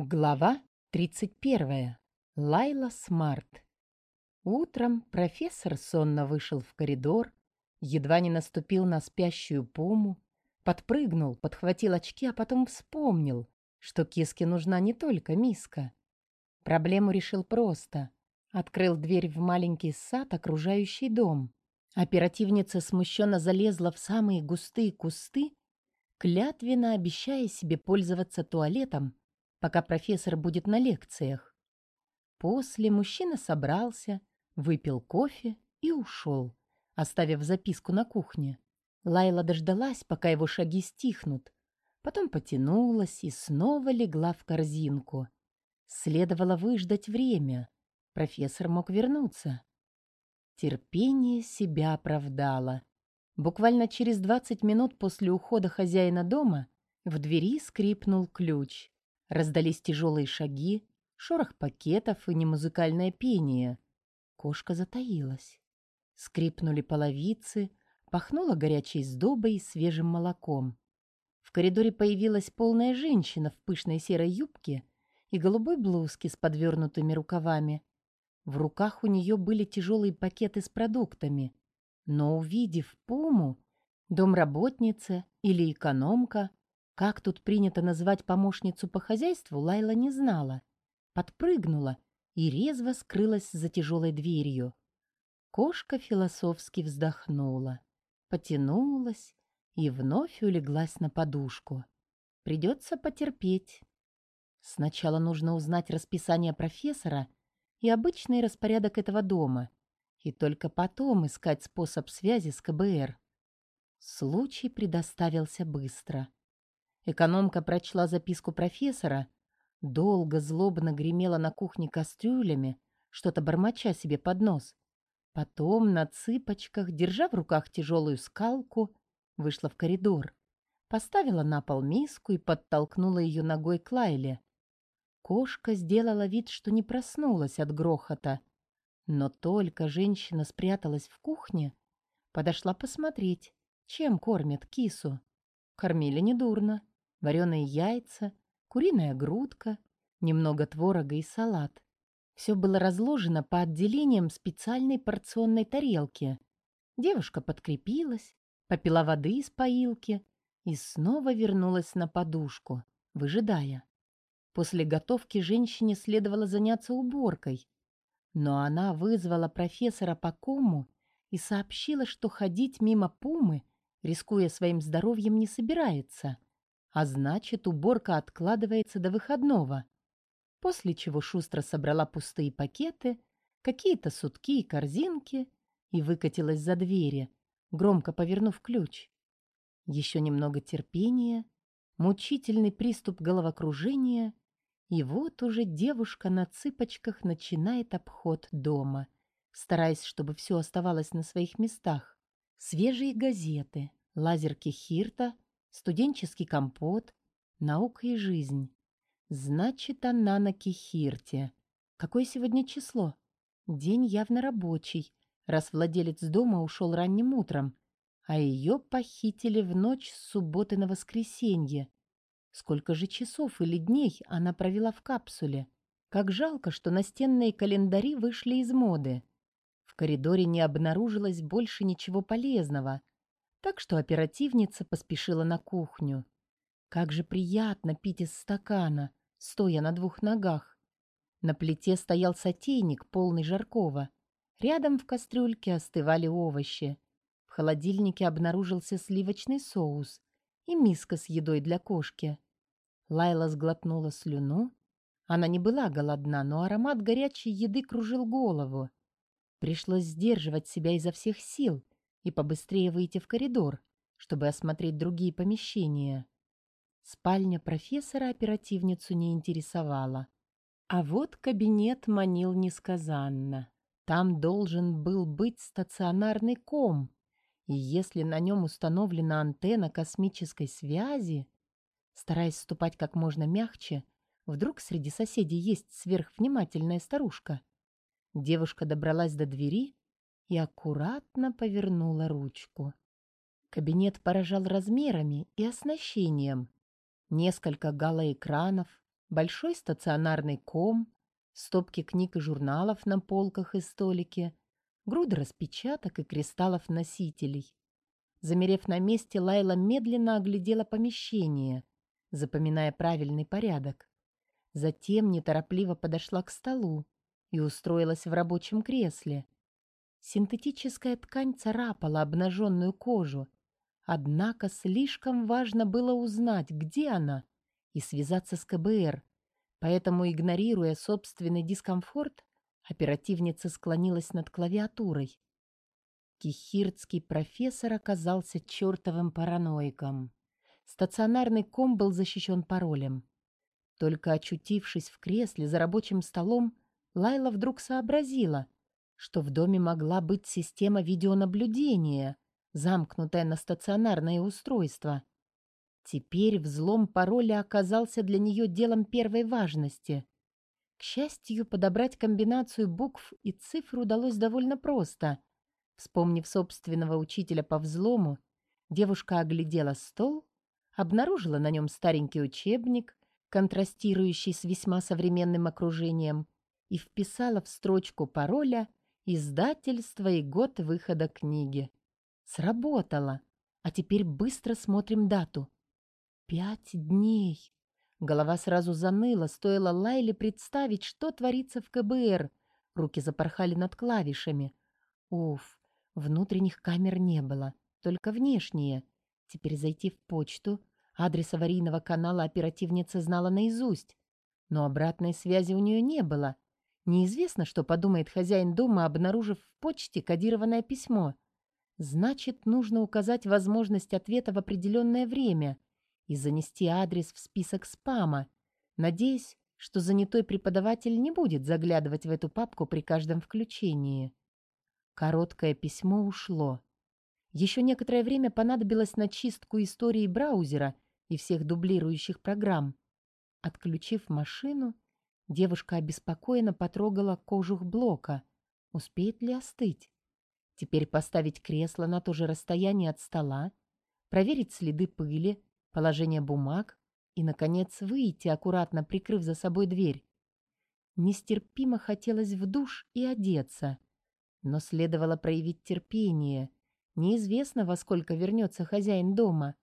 Глава 31. Лайла Смарт. Утром профессор сонно вышел в коридор, едва не наступил на спящую пуму, подпрыгнул, подхватил очки, а потом вспомнил, что киске нужна не только миска. Проблему решил просто. Открыл дверь в маленький сад, окружающий дом. Оперативница смущенно залезла в самые густые кусты, клятвенно обещая себе пользоваться туалетом, пока профессор будет на лекциях. После мужчина собрался, выпил кофе и ушел, оставив записку на кухне. Лайла дождалась, пока его шаги стихнут, потом потянулась и снова легла в корзинку. Следовало выждать время. Профессор мог вернуться. Терпение себя оправдало. Буквально через двадцать минут после ухода хозяина дома в двери скрипнул ключ. Раздались тяжелые шаги, шорох пакетов и немузыкальное пение. Кошка затаилась. Скрипнули половицы, пахнуло горячей сдобой и свежим молоком. В коридоре появилась полная женщина в пышной серой юбке и голубой блузке с подвернутыми рукавами. В руках у нее были тяжелые пакеты с продуктами. Но, увидев Пуму, домработница или экономка, как тут принято называть помощницу по хозяйству, Лайла не знала. Подпрыгнула и резво скрылась за тяжелой дверью. Кошка философски вздохнула, потянулась и вновь улеглась на подушку. Придется потерпеть. Сначала нужно узнать расписание профессора и обычный распорядок этого дома, и только потом искать способ связи с КБР. Случай предоставился быстро. Экономка прочла записку профессора, долго злобно гремела на кухне кастрюлями, что-то бормоча себе под нос. Потом на цыпочках, держа в руках тяжелую скалку, вышла в коридор. Поставила на пол миску и подтолкнула ее ногой к Лайле. Кошка сделала вид, что не проснулась от грохота. Но только женщина спряталась в кухне, подошла посмотреть, чем кормят кису. Кормили недурно вареные яйца, куриная грудка, немного творога и салат. Все было разложено по отделениям специальной порционной тарелки. Девушка подкрепилась, попила воды из поилки и снова вернулась на подушку, выжидая. После готовки женщине следовало заняться уборкой, но она вызвала профессора по кому и сообщила, что ходить мимо Пумы, рискуя своим здоровьем, не собирается — а значит, уборка откладывается до выходного. После чего шустро собрала пустые пакеты, какие-то сутки и корзинки и выкатилась за двери, громко повернув ключ. Еще немного терпения, мучительный приступ головокружения, и вот уже девушка на цыпочках начинает обход дома, стараясь, чтобы все оставалось на своих местах. Свежие газеты, лазерки Хирта — студенческий компот, наука и жизнь. Значит, она на Кихирте. Какое сегодня число? День явно рабочий, раз владелец дома ушел ранним утром, а ее похитили в ночь с субботы на воскресенье. Сколько же часов или дней она провела в капсуле? Как жалко, что настенные календари вышли из моды. В коридоре не обнаружилось больше ничего полезного — так что оперативница поспешила на кухню. Как же приятно пить из стакана, стоя на двух ногах. На плите стоял сотейник, полный жаркого. Рядом в кастрюльке остывали овощи. В холодильнике обнаружился сливочный соус и миска с едой для кошки. Лайла сглотнула слюну. Она не была голодна, но аромат горячей еды кружил голову. Пришлось сдерживать себя изо всех сил, и побыстрее выйти в коридор, чтобы осмотреть другие помещения. Спальня профессора оперативницу не интересовала. А вот кабинет манил несказанно. Там должен был быть стационарный ком, и если на нем установлена антенна космической связи, стараясь ступать как можно мягче, вдруг среди соседей есть сверхвнимательная старушка. Девушка добралась до двери и аккуратно повернула ручку. Кабинет поражал размерами и оснащением. Несколько галоэкранов, большой стационарный ком, стопки книг и журналов на полках и столике, груда распечаток и кристаллов-носителей. Замерев на месте, Лайла медленно оглядела помещение, запоминая правильный порядок. Затем неторопливо подошла к столу и устроилась в рабочем кресле. Синтетическая ткань царапала обнаженную кожу, однако слишком важно было узнать, где она, и связаться с КБР. Поэтому, игнорируя собственный дискомфорт, оперативница склонилась над клавиатурой. Кихирдский профессор оказался чертовым параноиком. Стационарный ком был защищен паролем. Только очутившись в кресле за рабочим столом, Лайла вдруг сообразила, что в доме могла быть система видеонаблюдения, замкнутая на стационарное устройство. Теперь взлом пароля оказался для нее делом первой важности. К счастью, подобрать комбинацию букв и цифр удалось довольно просто. Вспомнив собственного учителя по взлому, девушка оглядела стол, обнаружила на нем старенький учебник, контрастирующий с весьма современным окружением, и вписала в строчку пароля издательство и год выхода книги. Сработало. А теперь быстро смотрим дату. Пять дней. Голова сразу заныла, стоило Лайле представить, что творится в КБР. Руки запорхали над клавишами. Уф, внутренних камер не было, только внешние. Теперь зайти в почту. Адрес аварийного канала оперативница знала наизусть. Но обратной связи у нее не было — Неизвестно, что подумает хозяин дома, обнаружив в почте кодированное письмо. Значит, нужно указать возможность ответа в определенное время и занести адрес в список спама, надеясь, что занятой преподаватель не будет заглядывать в эту папку при каждом включении. Короткое письмо ушло. Еще некоторое время понадобилось на чистку истории браузера и всех дублирующих программ. Отключив машину, Девушка обеспокоенно потрогала кожух блока. Успеет ли остыть? Теперь поставить кресло на то же расстояние от стола, проверить следы пыли, положение бумаг и, наконец, выйти, аккуратно прикрыв за собой дверь. Нестерпимо хотелось в душ и одеться. Но следовало проявить терпение. Неизвестно, во сколько вернется хозяин дома.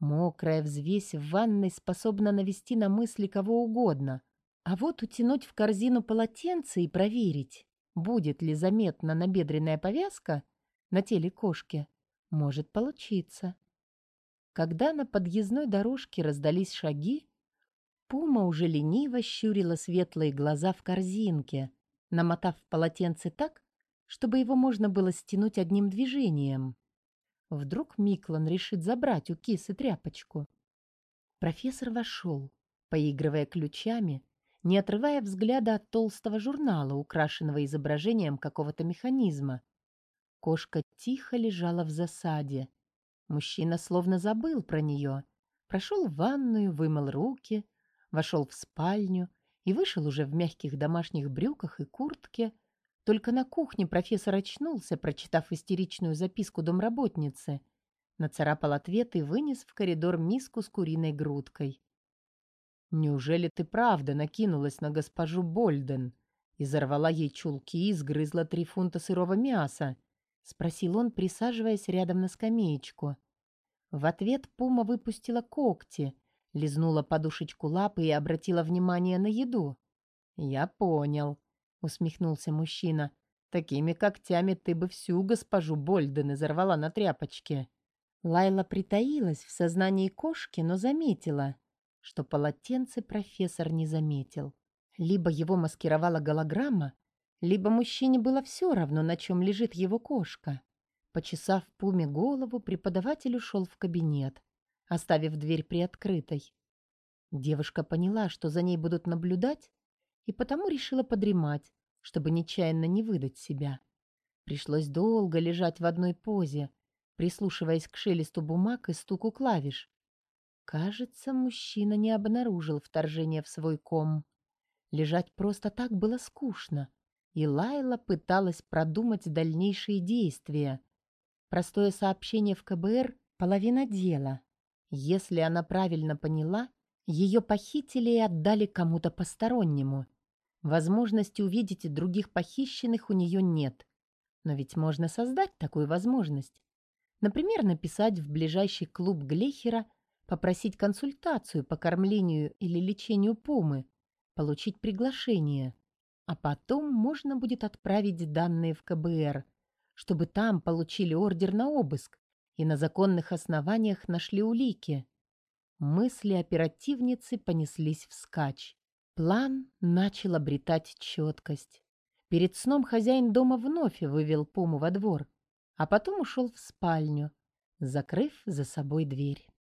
Мокрая взвесь в ванной способна навести на мысли кого угодно — а вот утянуть в корзину полотенце и проверить, будет ли заметна набедренная повязка на теле кошки, может получиться. Когда на подъездной дорожке раздались шаги, Пума уже лениво щурила светлые глаза в корзинке, намотав полотенце так, чтобы его можно было стянуть одним движением. Вдруг Миклан решит забрать у кисы тряпочку. Профессор вошел, поигрывая ключами, не отрывая взгляда от толстого журнала, украшенного изображением какого-то механизма. Кошка тихо лежала в засаде. Мужчина словно забыл про нее. Прошел в ванную, вымыл руки, вошел в спальню и вышел уже в мягких домашних брюках и куртке. Только на кухне профессор очнулся, прочитав истеричную записку домработницы. Нацарапал ответ и вынес в коридор миску с куриной грудкой. Неужели ты правда накинулась на госпожу Больден и зарвала ей чулки и сгрызла три фунта сырого мяса? Спросил он, присаживаясь рядом на скамеечку. В ответ Пума выпустила когти, лизнула подушечку лапы и обратила внимание на еду. «Я понял», — усмехнулся мужчина. «Такими когтями ты бы всю госпожу Больден изорвала на тряпочке». Лайла притаилась в сознании кошки, но заметила, что полотенце профессор не заметил. Либо его маскировала голограмма, либо мужчине было все равно, на чем лежит его кошка. Почесав Пуме голову, преподаватель ушел в кабинет, оставив дверь приоткрытой. Девушка поняла, что за ней будут наблюдать, и потому решила подремать, чтобы нечаянно не выдать себя. Пришлось долго лежать в одной позе, прислушиваясь к шелесту бумаг и стуку клавиш, Кажется, мужчина не обнаружил вторжения в свой ком. Лежать просто так было скучно, и Лайла пыталась продумать дальнейшие действия. Простое сообщение в КБР — половина дела. Если она правильно поняла, Ее похитили и отдали кому-то постороннему. Возможности увидеть других похищенных у нее нет. Но ведь можно создать такую возможность. Например, написать в ближайший клуб Глехера, попросить консультацию по кормлению или лечению пумы, получить приглашение. А потом можно будет отправить данные в КБР, чтобы там получили ордер на обыск и на законных основаниях нашли улики. Мысли оперативницы понеслись вскачь. План начал обретать четкость. Перед сном хозяин дома вновь вывел Пуму во двор, а потом ушел в спальню, закрыв за собой дверь.